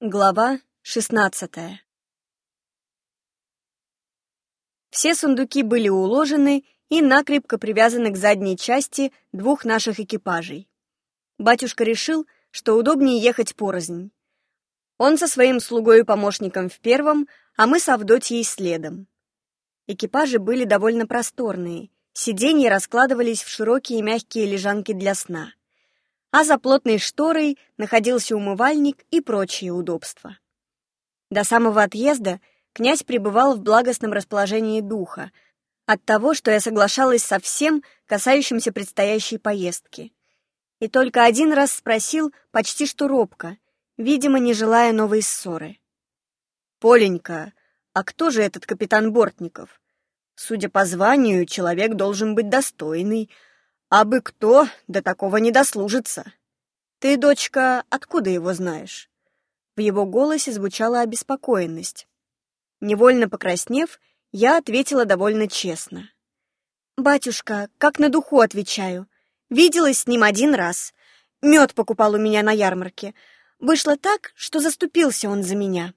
Глава шестнадцатая Все сундуки были уложены и накрепко привязаны к задней части двух наших экипажей. Батюшка решил, что удобнее ехать порознь. Он со своим слугой и помощником в первом, а мы с Авдотьей следом. Экипажи были довольно просторные, сиденья раскладывались в широкие мягкие лежанки для сна а за плотной шторой находился умывальник и прочие удобства. До самого отъезда князь пребывал в благостном расположении духа от того, что я соглашалась со всем, касающимся предстоящей поездки. И только один раз спросил почти что робко, видимо, не желая новой ссоры. «Поленька, а кто же этот капитан Бортников? Судя по званию, человек должен быть достойный, а бы кто до такого не дослужится. Ты, дочка, откуда его знаешь? В его голосе звучала обеспокоенность. Невольно покраснев, я ответила довольно честно. «Батюшка, как на духу отвечаю. Виделась с ним один раз. Мед покупал у меня на ярмарке. Вышло так, что заступился он за меня».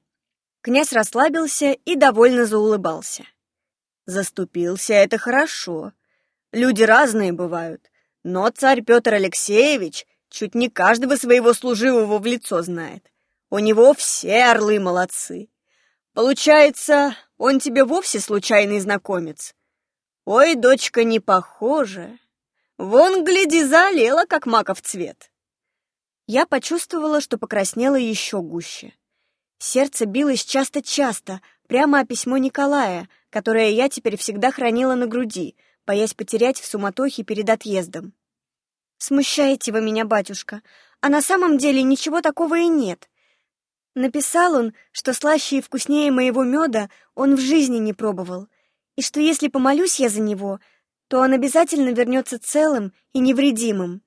Князь расслабился и довольно заулыбался. «Заступился — это хорошо. Люди разные бывают, но царь Петр Алексеевич чуть не каждого своего служивого в лицо знает. У него все орлы молодцы. Получается, он тебе вовсе случайный знакомец? Ой, дочка, не похоже. Вон, гляди, залила, как маков цвет. Я почувствовала, что покраснела еще гуще. Сердце билось часто-часто, прямо о письмо Николая, которое я теперь всегда хранила на груди — боясь потерять в суматохе перед отъездом. «Смущаете вы меня, батюшка, а на самом деле ничего такого и нет. Написал он, что слаще и вкуснее моего меда он в жизни не пробовал, и что если помолюсь я за него, то он обязательно вернется целым и невредимым.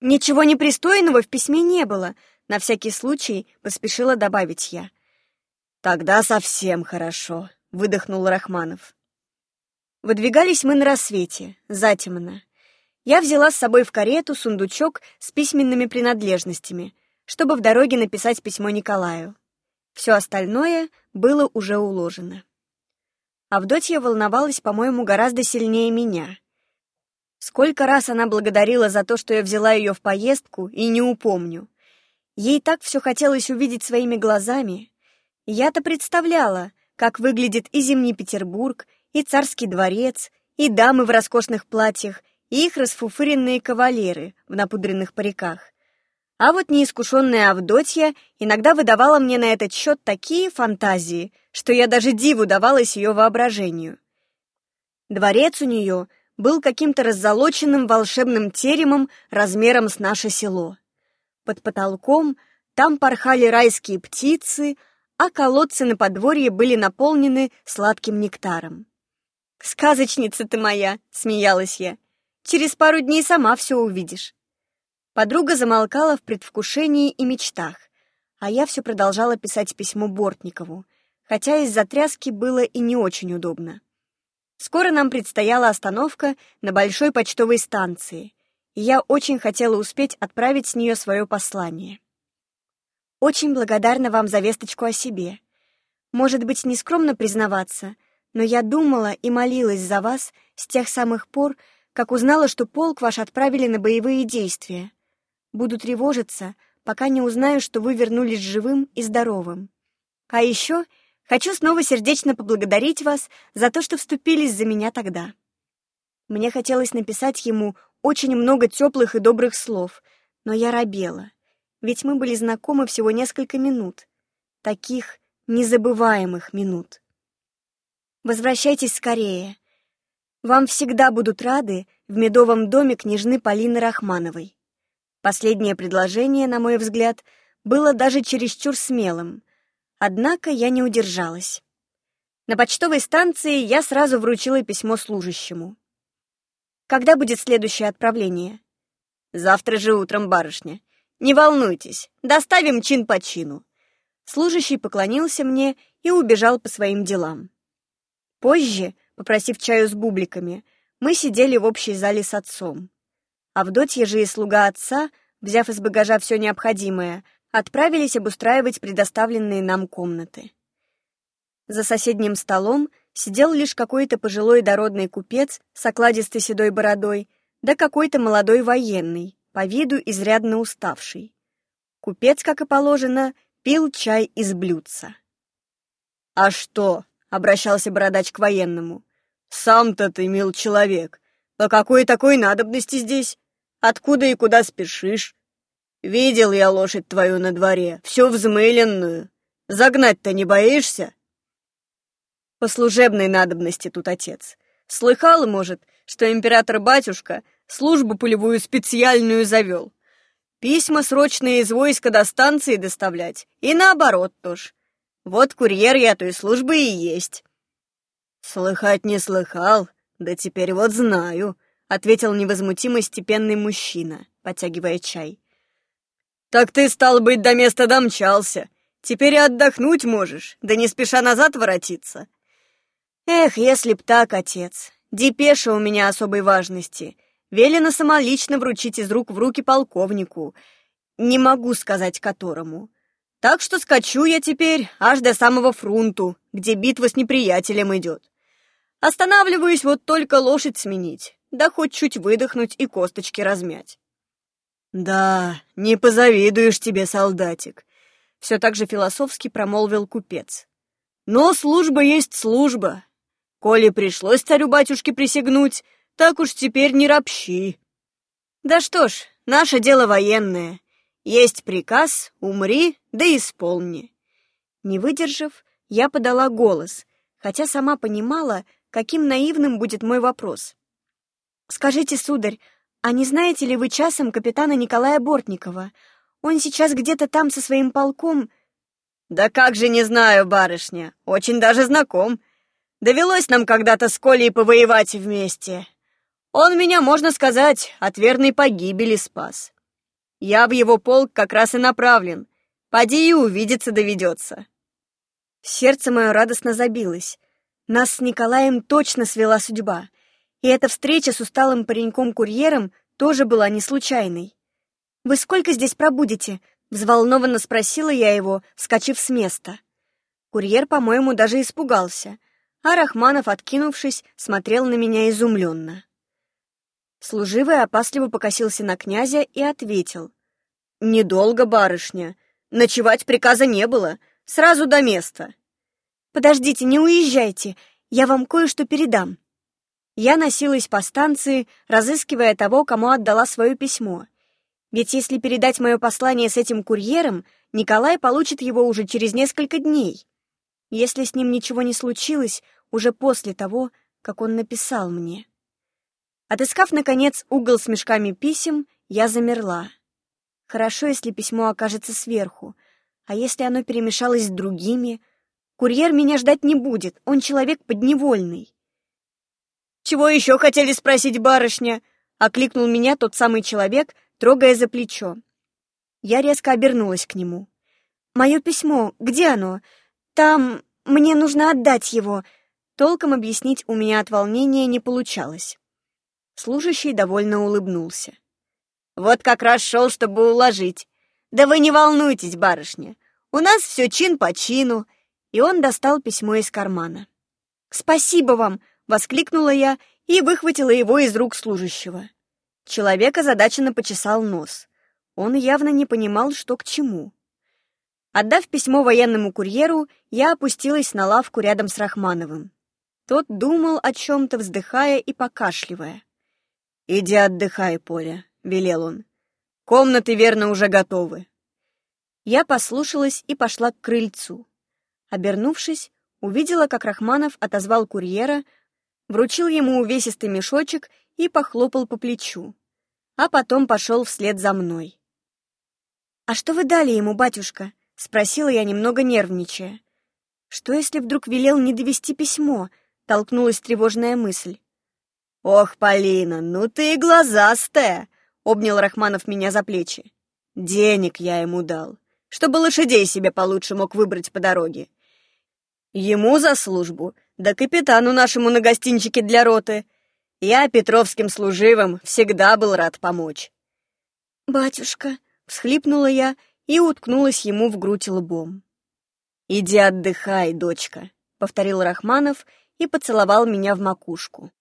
Ничего непристойного в письме не было, на всякий случай поспешила добавить я. «Тогда совсем хорошо», — выдохнул Рахманов. Выдвигались мы на рассвете, затемно. Я взяла с собой в карету сундучок с письменными принадлежностями, чтобы в дороге написать письмо Николаю. Все остальное было уже уложено. Авдотья волновалась, по-моему, гораздо сильнее меня. Сколько раз она благодарила за то, что я взяла ее в поездку, и не упомню. Ей так все хотелось увидеть своими глазами. Я-то представляла, как выглядит и Зимний Петербург, и царский дворец, и дамы в роскошных платьях, и их расфуфыренные кавалеры в напудренных париках. А вот неискушенная Авдотья иногда выдавала мне на этот счет такие фантазии, что я даже диву давалась ее воображению. Дворец у нее был каким-то раззолоченным волшебным теремом размером с наше село. Под потолком там порхали райские птицы, а колодцы на подворье были наполнены сладким нектаром. «Сказочница ты моя!» — смеялась я. «Через пару дней сама все увидишь». Подруга замолкала в предвкушении и мечтах, а я все продолжала писать письмо Бортникову, хотя из-за тряски было и не очень удобно. Скоро нам предстояла остановка на большой почтовой станции, и я очень хотела успеть отправить с нее свое послание. Очень благодарна вам за весточку о себе. Может быть, нескромно признаваться — но я думала и молилась за вас с тех самых пор, как узнала, что полк ваш отправили на боевые действия. Буду тревожиться, пока не узнаю, что вы вернулись живым и здоровым. А еще хочу снова сердечно поблагодарить вас за то, что вступились за меня тогда. Мне хотелось написать ему очень много теплых и добрых слов, но я робела, ведь мы были знакомы всего несколько минут, таких незабываемых минут. Возвращайтесь скорее. Вам всегда будут рады в медовом доме княжны Полины Рахмановой. Последнее предложение, на мой взгляд, было даже чересчур смелым, однако я не удержалась. На почтовой станции я сразу вручила письмо служащему. «Когда будет следующее отправление?» «Завтра же утром, барышня. Не волнуйтесь, доставим чин по чину». Служащий поклонился мне и убежал по своим делам. Позже, попросив чаю с бубликами, мы сидели в общей зале с отцом. Авдотья же и слуга отца, взяв из багажа все необходимое, отправились обустраивать предоставленные нам комнаты. За соседним столом сидел лишь какой-то пожилой дородный купец с окладистой седой бородой, да какой-то молодой военный, по виду изрядно уставший. Купец, как и положено, пил чай из блюдца. «А что?» — обращался бородач к военному. «Сам-то ты, мил человек, по какой такой надобности здесь? Откуда и куда спешишь? Видел я лошадь твою на дворе, всю взмыленную. Загнать-то не боишься?» «По служебной надобности тут отец. Слыхал, может, что император-батюшка службу полевую специальную завел. Письма срочные из войска до станции доставлять, и наоборот тоже. Вот курьер я той службы и есть». «Слыхать не слыхал, да теперь вот знаю», — ответил невозмутимо степенный мужчина, потягивая чай. «Так ты, стал быть, до места домчался. Теперь и отдохнуть можешь, да не спеша назад воротиться». «Эх, если б так, отец. Депеша у меня особой важности. Велено самолично вручить из рук в руки полковнику. Не могу сказать которому. Так что скачу я теперь аж до самого фрунту, где битва с неприятелем идет. Останавливаюсь вот только лошадь сменить, да хоть чуть выдохнуть и косточки размять. «Да, не позавидуешь тебе, солдатик», — все так же философски промолвил купец. «Но служба есть служба. Коли пришлось царю-батюшке присягнуть, так уж теперь не ропщи». «Да что ж, наше дело военное. Есть приказ, умри, да исполни». Не выдержав, я подала голос, хотя сама понимала, каким наивным будет мой вопрос. «Скажите, сударь, а не знаете ли вы часом капитана Николая Бортникова? Он сейчас где-то там со своим полком...» «Да как же не знаю, барышня, очень даже знаком. Довелось нам когда-то с Колей повоевать вместе. Он меня, можно сказать, от верной погибели спас. Я в его полк как раз и направлен. Поди и увидеться доведется. Сердце мое радостно забилось. Нас с Николаем точно свела судьба. И эта встреча с усталым пареньком-курьером тоже была не случайной. «Вы сколько здесь пробудете?» — взволнованно спросила я его, вскочив с места. Курьер, по-моему, даже испугался, а Рахманов, откинувшись, смотрел на меня изумленно. Служивый опасливо покосился на князя и ответил. «Недолго, барышня. Ночевать приказа не было. Сразу до места». «Подождите, не уезжайте. Я вам кое-что передам». Я носилась по станции, разыскивая того, кому отдала свое письмо. Ведь если передать мое послание с этим курьером, Николай получит его уже через несколько дней. Если с ним ничего не случилось, уже после того, как он написал мне. Отыскав, наконец, угол с мешками писем, я замерла. Хорошо, если письмо окажется сверху, а если оно перемешалось с другими? Курьер меня ждать не будет, он человек подневольный. «Чего еще хотели спросить, барышня?» — окликнул меня тот самый человек, трогая за плечо. Я резко обернулась к нему. «Мое письмо, где оно? Там... Мне нужно отдать его». Толком объяснить у меня от волнения не получалось. Служащий довольно улыбнулся. «Вот как раз шел, чтобы уложить. Да вы не волнуйтесь, барышня. У нас все чин по чину». И он достал письмо из кармана. «Спасибо вам!» — воскликнула я и выхватила его из рук служащего. Человек озадаченно почесал нос. Он явно не понимал, что к чему. Отдав письмо военному курьеру, я опустилась на лавку рядом с Рахмановым. Тот думал о чем-то, вздыхая и покашливая. «Иди отдыхай, Поля», — велел он. «Комнаты, верно, уже готовы». Я послушалась и пошла к крыльцу. Обернувшись, увидела, как Рахманов отозвал курьера, вручил ему увесистый мешочек и похлопал по плечу, а потом пошел вслед за мной. «А что вы дали ему, батюшка?» — спросила я, немного нервничая. «Что, если вдруг велел не довести письмо?» — толкнулась тревожная мысль. «Ох, Полина, ну ты и глазастая!» — обнял Рахманов меня за плечи. «Денег я ему дал, чтобы лошадей себе получше мог выбрать по дороге. Ему за службу, да капитану нашему на гостинчике для роты. Я петровским служивым всегда был рад помочь». «Батюшка», — всхлипнула я и уткнулась ему в грудь лбом. «Иди отдыхай, дочка», — повторил Рахманов и поцеловал меня в макушку.